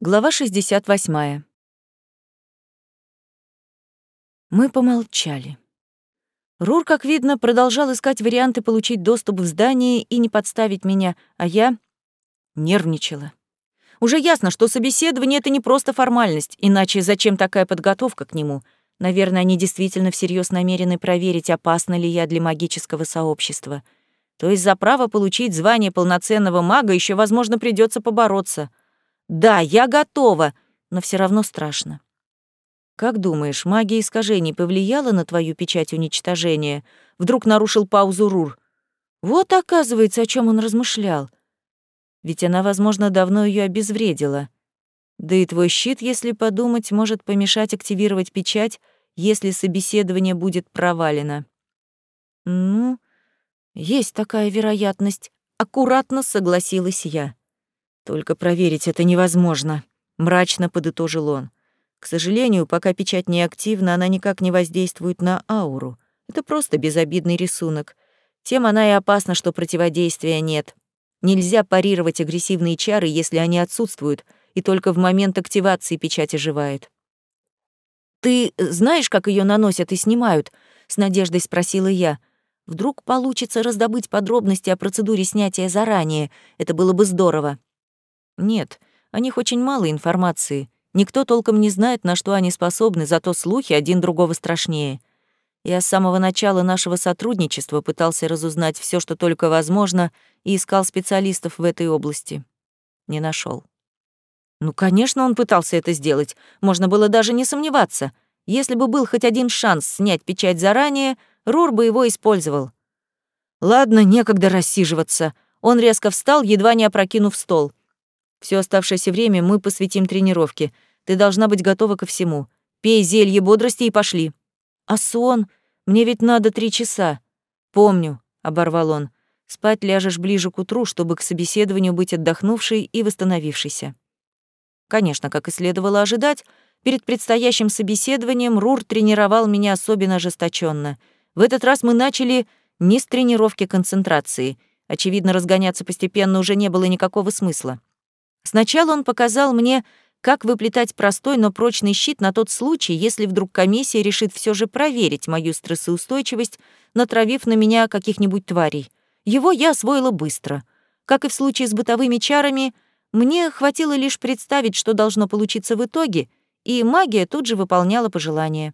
Глава 68. Мы помолчали. Рур, как видно, продолжал искать варианты получить доступ в здание и не подставить меня, а я нервничала. Уже ясно, что собеседование — это не просто формальность, иначе зачем такая подготовка к нему? Наверное, они действительно всерьез намерены проверить, опасно ли я для магического сообщества. То есть за право получить звание полноценного мага еще, возможно, придется побороться — да, я готова, но все равно страшно. Как думаешь, магия искажений повлияла на твою печать уничтожения? Вдруг нарушил паузу Рур. Вот, оказывается, о чем он размышлял. Ведь она, возможно, давно ее обезвредила. Да и твой щит, если подумать, может помешать активировать печать, если собеседование будет провалено. Ну, есть такая вероятность. Аккуратно согласилась я. Только проверить это невозможно, мрачно подытожил он. К сожалению, пока печать не активна, она никак не воздействует на ауру. Это просто безобидный рисунок. Тем она и опасна, что противодействия нет. Нельзя парировать агрессивные чары, если они отсутствуют, и только в момент активации печать оживает. «Ты знаешь, как ее наносят и снимают?» — с надеждой спросила я. «Вдруг получится раздобыть подробности о процедуре снятия заранее. Это было бы здорово». Нет, о них очень мало информации. Никто толком не знает, на что они способны, зато слухи один другого страшнее. Я с самого начала нашего сотрудничества пытался разузнать все, что только возможно, и искал специалистов в этой области. Не нашел. Ну, конечно, он пытался это сделать. Можно было даже не сомневаться. Если бы был хоть один шанс снять печать заранее, Рур бы его использовал. Ладно, некогда рассиживаться. Он резко встал, едва не опрокинув стол. Все оставшееся время мы посвятим тренировке. Ты должна быть готова ко всему. Пей зелье бодрости и пошли. А сон? Мне ведь надо три часа. Помню, оборвал он. Спать ляжешь ближе к утру, чтобы к собеседованию быть отдохнувшей и восстановившейся. Конечно, как и следовало ожидать, перед предстоящим собеседованием Рур тренировал меня особенно ожесточенно. В этот раз мы начали не с тренировки концентрации. Очевидно, разгоняться постепенно уже не было никакого смысла. Сначала он показал мне, как выплетать простой, но прочный щит на тот случай, если вдруг комиссия решит все же проверить мою стрессоустойчивость, натравив на меня каких-нибудь тварей. Его я освоила быстро. Как и в случае с бытовыми чарами, мне хватило лишь представить, что должно получиться в итоге, и магия тут же выполняла пожелания.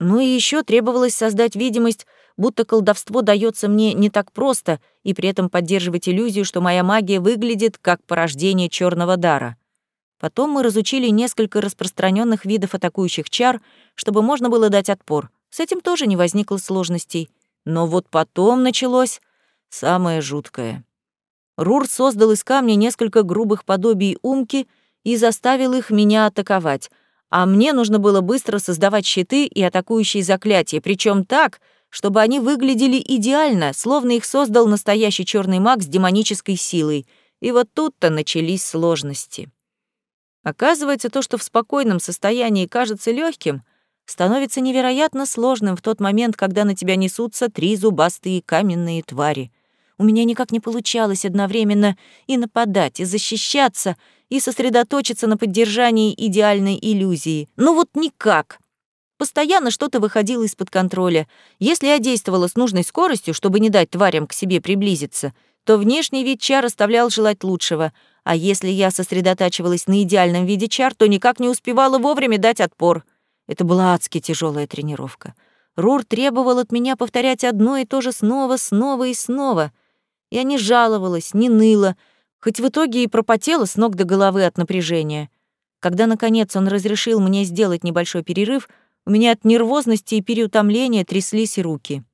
Ну и еще требовалось создать видимость, будто колдовство дается мне не так просто, и при этом поддерживать иллюзию, что моя магия выглядит как порождение черного дара. Потом мы разучили несколько распространенных видов атакующих чар, чтобы можно было дать отпор. С этим тоже не возникло сложностей. Но вот потом началось самое жуткое. Рур создал из камня несколько грубых подобий умки и заставил их меня атаковать, а мне нужно было быстро создавать щиты и атакующие заклятия, причем так, чтобы они выглядели идеально, словно их создал настоящий черный маг с демонической силой. И вот тут-то начались сложности. Оказывается, то, что в спокойном состоянии кажется легким, становится невероятно сложным в тот момент, когда на тебя несутся три зубастые каменные твари. У меня никак не получалось одновременно и нападать, и защищаться, и сосредоточиться на поддержании идеальной иллюзии. Ну вот никак. Постоянно что-то выходило из-под контроля. Если я действовала с нужной скоростью, чтобы не дать тварям к себе приблизиться, то внешний вид чар оставлял желать лучшего, а если я сосредотачивалась на идеальном виде чар, то никак не успевала вовремя дать отпор. Это была адски тяжелая тренировка. Рур требовал от меня повторять одно и то же снова, снова и снова. Я не жаловалась, не ныла, хоть в итоге и пропотела с ног до головы от напряжения. Когда, наконец, он разрешил мне сделать небольшой перерыв, у меня от нервозности и переутомления тряслись руки.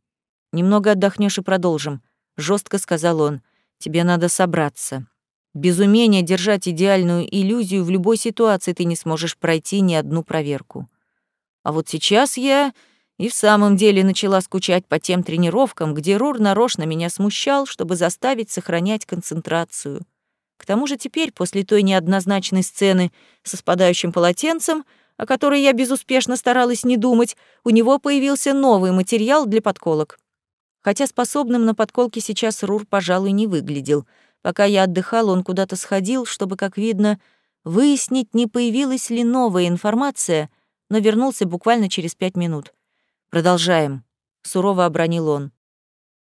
«Немного отдохнешь и продолжим», — жестко сказал он. «Тебе надо собраться. Без умения держать идеальную иллюзию в любой ситуации ты не сможешь пройти ни одну проверку. А вот сейчас я и в самом деле начала скучать по тем тренировкам, где Рур нарочно меня смущал, чтобы заставить сохранять концентрацию. К тому же теперь, после той неоднозначной сцены со спадающим полотенцем, о которой я безуспешно старалась не думать, у него появился новый материал для подколок. Хотя способным на подколки сейчас Рур, пожалуй, не выглядел. Пока я отдыхала, он куда-то сходил, чтобы, как видно, выяснить, не появилась ли новая информация, но вернулся буквально через пять минут. «Продолжаем», — сурово обронил он.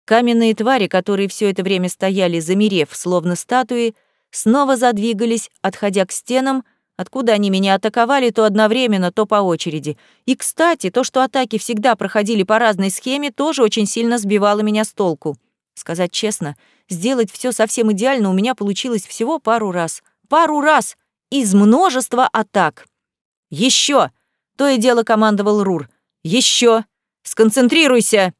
Каменные твари, которые все это время стояли, замерев, словно статуи, снова задвигались, отходя к стенам, откуда они меня атаковали то одновременно, то по очереди. И, кстати, то, что атаки всегда проходили по разной схеме, тоже очень сильно сбивало меня с толку. Сказать честно, сделать все совсем идеально у меня получилось всего пару раз. Пару раз! Из множества атак. Еще! То и дело командовал Рур. Еще! Сконцентрируйся!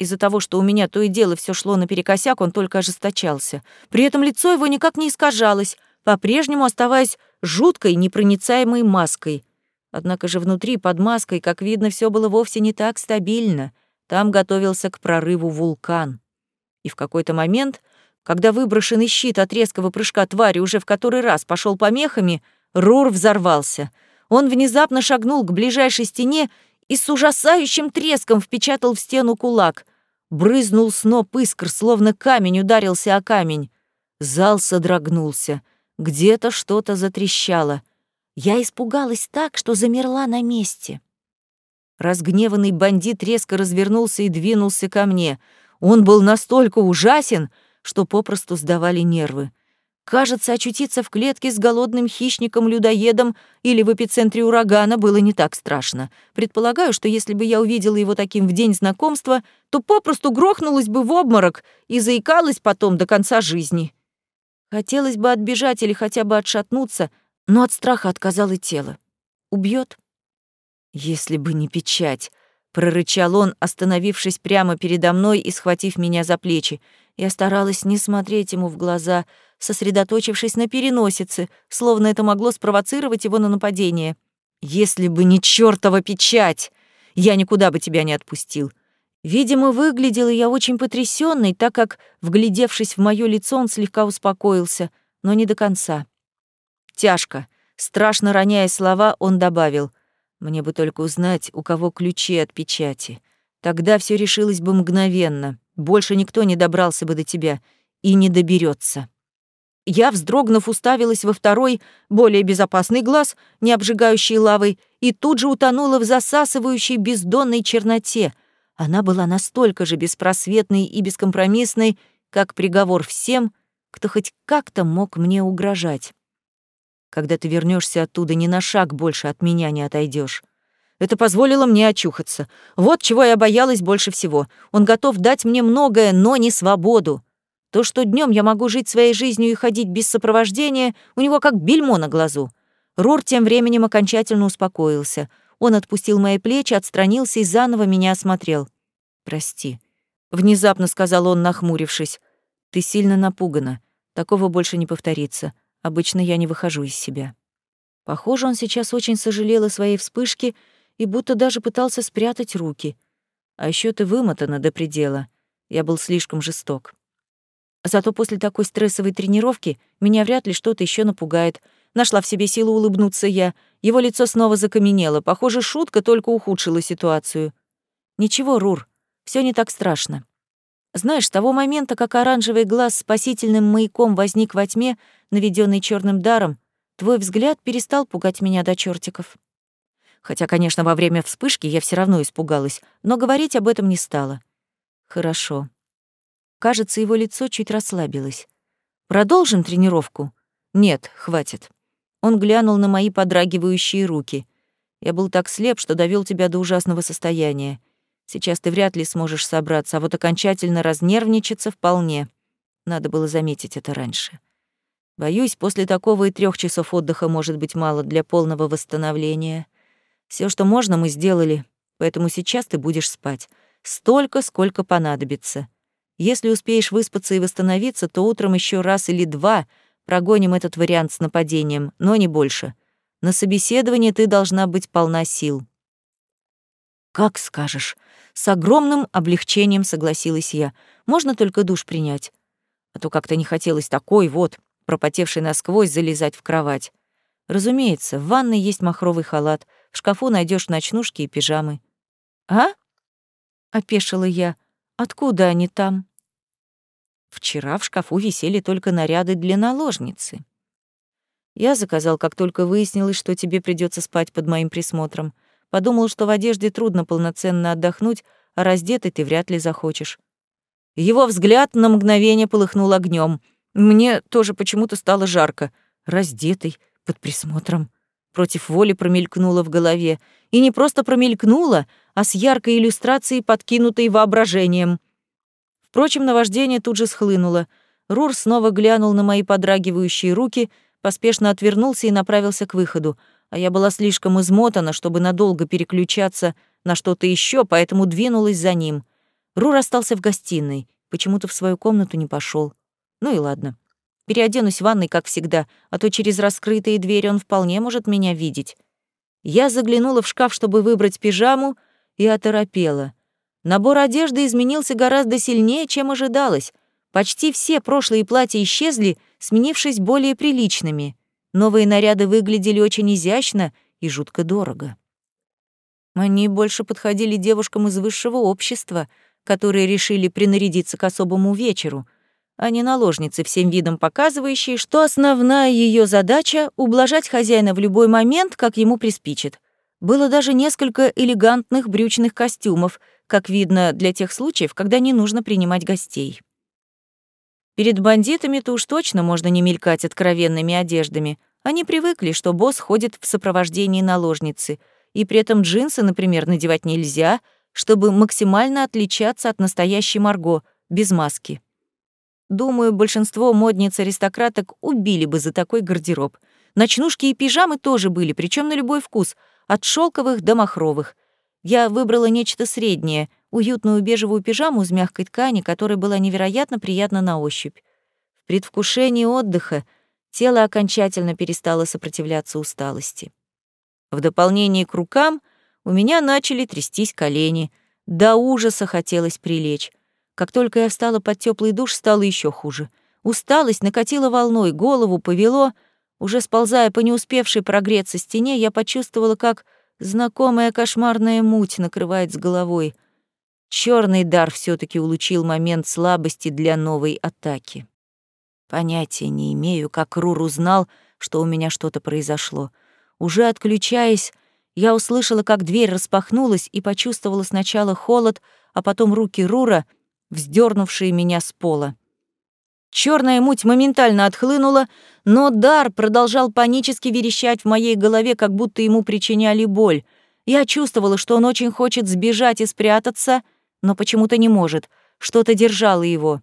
Из-за того, что у меня то и дело все шло наперекосяк, он только ожесточался. При этом лицо его никак не искажалось, по-прежнему оставаясь жуткой, непроницаемой маской. Однако же внутри, под маской, как видно, все было вовсе не так стабильно. Там готовился к прорыву вулкан. И в какой-то момент, когда выброшенный щит от резкого прыжка твари уже в который раз пошел помехами, Рур взорвался. Он внезапно шагнул к ближайшей стене и с ужасающим треском впечатал в стену кулак. Брызнул сноп искр, словно камень ударился о камень. Зал содрогнулся. Где-то что-то затрещало. Я испугалась так, что замерла на месте. Разгневанный бандит резко развернулся и двинулся ко мне. Он был настолько ужасен, что попросту сдавали нервы. Кажется, очутиться в клетке с голодным хищником-людоедом или в эпицентре урагана было не так страшно. Предполагаю, что если бы я увидела его таким в день знакомства, то попросту грохнулась бы в обморок и заикалась потом до конца жизни. Хотелось бы отбежать или хотя бы отшатнуться, но от страха отказало тело. Убьет? Если бы не печать, прорычал он, остановившись прямо передо мной и схватив меня за плечи. Я старалась не смотреть ему в глаза, сосредоточившись на переносице, словно это могло спровоцировать его на нападение. «Если бы не чёртова печать! Я никуда бы тебя не отпустил!» Видимо, выглядела я очень потрясённой, так как, вглядевшись в моё лицо, он слегка успокоился, но не до конца. Тяжко, страшно роняя слова, он добавил, «Мне бы только узнать, у кого ключи от печати. Тогда всё решилось бы мгновенно, больше никто не добрался бы до тебя и не доберётся». Я, вздрогнув, уставилась во второй, более безопасный глаз, не обжигающий лавой, и тут же утонула в засасывающей бездонной черноте. Она была настолько же беспросветной и бескомпромиссной, как приговор всем, кто хоть как-то мог мне угрожать. Когда ты вернешься оттуда, ни на шаг больше от меня не отойдешь. Это позволило мне очухаться. Вот чего я боялась больше всего. Он готов дать мне многое, но не свободу. То, что днем я могу жить своей жизнью и ходить без сопровождения, у него как бельмо на глазу. Рур тем временем окончательно успокоился. Он отпустил мои плечи, отстранился и заново меня осмотрел. «Прости», — внезапно сказал он, нахмурившись. «Ты сильно напугана. Такого больше не повторится. Обычно я не выхожу из себя». Похоже, он сейчас очень сожалел о своей вспышке и будто даже пытался спрятать руки. А еще ты вымотана до предела. Я был слишком жесток. Зато после такой стрессовой тренировки меня вряд ли что-то еще напугает. Нашла в себе силу улыбнуться я. Его лицо снова закаменело. Похоже, шутка только ухудшила ситуацию. Ничего, Рур, все не так страшно. Знаешь, с того момента, как оранжевый глаз спасительным маяком возник во тьме, наведенный черным даром, твой взгляд перестал пугать меня до чертиков. Хотя, конечно, во время вспышки я все равно испугалась, но говорить об этом не стала. Хорошо. Кажется, его лицо чуть расслабилось. «Продолжим тренировку?» «Нет, хватит». Он глянул на мои подрагивающие руки. «Я был так слеп, что довел тебя до ужасного состояния. Сейчас ты вряд ли сможешь собраться, а вот окончательно разнервничаться вполне. Надо было заметить это раньше. Боюсь, после такого и трех часов отдыха может быть мало для полного восстановления. Все, что можно, мы сделали, поэтому сейчас ты будешь спать. Столько, сколько понадобится. Если успеешь выспаться и восстановиться, то утром еще раз или два прогоним этот вариант с нападением, но не больше. На собеседовании ты должна быть полна сил. Как скажешь. С огромным облегчением согласилась я. Можно только душ принять. А то как-то не хотелось такой вот, пропотевший насквозь, залезать в кровать. Разумеется, в ванной есть махровый халат, в шкафу найдешь ночнушки и пижамы. А? опешила я. Откуда они там? Вчера в шкафу висели только наряды для наложницы. Я заказал, как только выяснилось, что тебе придется спать под моим присмотром. Подумал, что в одежде трудно полноценно отдохнуть, а раздетый ты вряд ли захочешь. Его взгляд на мгновение полыхнул огнем. Мне тоже почему-то стало жарко. Раздетый, под присмотром. Против воли промелькнуло в голове. И не просто промелькнуло, а с яркой иллюстрацией, подкинутой воображением. Впрочем, наваждение тут же схлынуло. Рур снова глянул на мои подрагивающие руки, поспешно отвернулся и направился к выходу, а я была слишком измотана, чтобы надолго переключаться на что-то еще, поэтому двинулась за ним. Рур остался в гостиной, почему-то в свою комнату не пошел. Ну и ладно. Переоденусь в ванной, как всегда, а то через раскрытые двери он вполне может меня видеть. Я заглянула в шкаф, чтобы выбрать пижаму, и оторопела. Набор одежды изменился гораздо сильнее, чем ожидалось. Почти все прошлые платья исчезли, сменившись более приличными. Новые наряды выглядели очень изящно и жутко дорого. Они больше подходили девушкам из высшего общества, которые решили принарядиться к особому вечеру, а не наложницы, всем видом показывающие, что основная ее задача — ублажать хозяина в любой момент, как ему приспичит. Было даже несколько элегантных брючных костюмов, как видно, для тех случаев, когда не нужно принимать гостей. Перед бандитами-то уж точно можно не мелькать откровенными одеждами. Они привыкли, что босс ходит в сопровождении наложницы, и при этом джинсы, например, надевать нельзя, чтобы максимально отличаться от настоящей Марго, без маски. Думаю, большинство модниц-аристократок убили бы за такой гардероб. Ночнушки и пижамы тоже были, причем на любой вкус, от шелковых до махровых. Я выбрала нечто среднее, уютную бежевую пижаму из мягкой ткани, которая была невероятно приятна на ощупь. В предвкушении отдыха тело окончательно перестало сопротивляться усталости. В дополнение к рукам у меня начали трястись колени. До ужаса хотелось прилечь. Как только я встала под теплый душ, стало еще хуже. Усталость накатила волной, голову повело. Уже сползая по не успевшей прогреться стене, я почувствовала, как знакомая кошмарная муть накрывает с головой. Черный дар все таки улучил момент слабости для новой атаки. Понятия не имею, как Рур узнал, что у меня что-то произошло. Уже отключаясь, я услышала, как дверь распахнулась и почувствовала сначала холод, а потом руки Рура — вздернувшие меня с пола. Черная муть моментально отхлынула, но дар продолжал панически верещать в моей голове, как будто ему причиняли боль. Я чувствовала, что он очень хочет сбежать и спрятаться, но почему-то не может. Что-то держало его.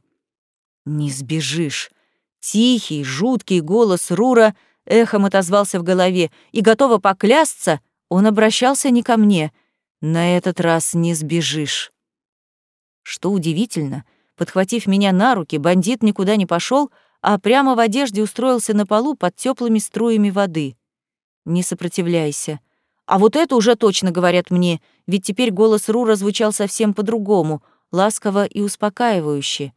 «Не сбежишь». Тихий, жуткий голос Рура эхом отозвался в голове, и, готова поклясться, он обращался не ко мне. «На этот раз не сбежишь». Что удивительно, подхватив меня на руки, бандит никуда не пошел, а прямо в одежде устроился на полу под теплыми струями воды. Не сопротивляйся. А вот это уже точно говорят мне, ведь теперь голос Рура звучал совсем по-другому, ласково и успокаивающе.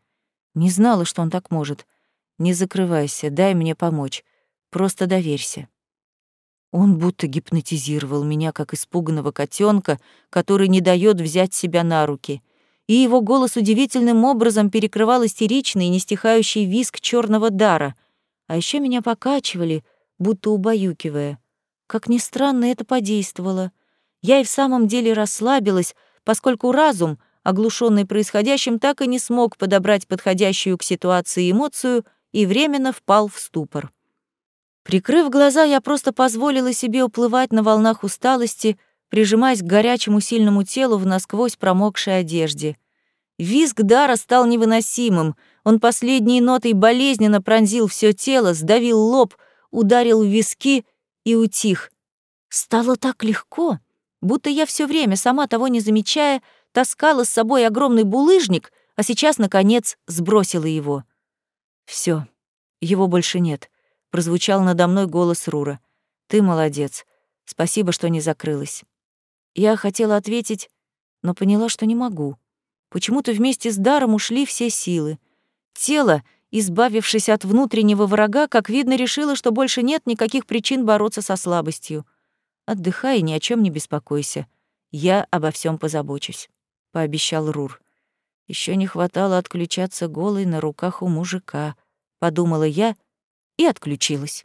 Не знала, что он так может. Не закрывайся, дай мне помочь. Просто доверься. Он будто гипнотизировал меня, как испуганного котенка, который не дает взять себя на руки и его голос удивительным образом перекрывал истеричный и нестихающий визг черного дара. А еще меня покачивали, будто убаюкивая. Как ни странно, это подействовало. Я и в самом деле расслабилась, поскольку разум, оглушенный происходящим, так и не смог подобрать подходящую к ситуации эмоцию и временно впал в ступор. Прикрыв глаза, я просто позволила себе уплывать на волнах усталости, прижимаясь к горячему сильному телу в насквозь промокшей одежде. Визг Дара стал невыносимым. Он последней нотой болезненно пронзил все тело, сдавил лоб, ударил в виски и утих. Стало так легко, будто я все время, сама того не замечая, таскала с собой огромный булыжник, а сейчас, наконец, сбросила его. Все, его больше нет», — прозвучал надо мной голос Рура. «Ты молодец. Спасибо, что не закрылась». Я хотела ответить, но поняла, что не могу. Почему-то вместе с даром ушли все силы. Тело, избавившись от внутреннего врага, как видно, решило, что больше нет никаких причин бороться со слабостью. Отдыхай и ни о чем не беспокойся. Я обо всем позабочусь, пообещал Рур. Еще не хватало отключаться голой на руках у мужика, подумала я и отключилась.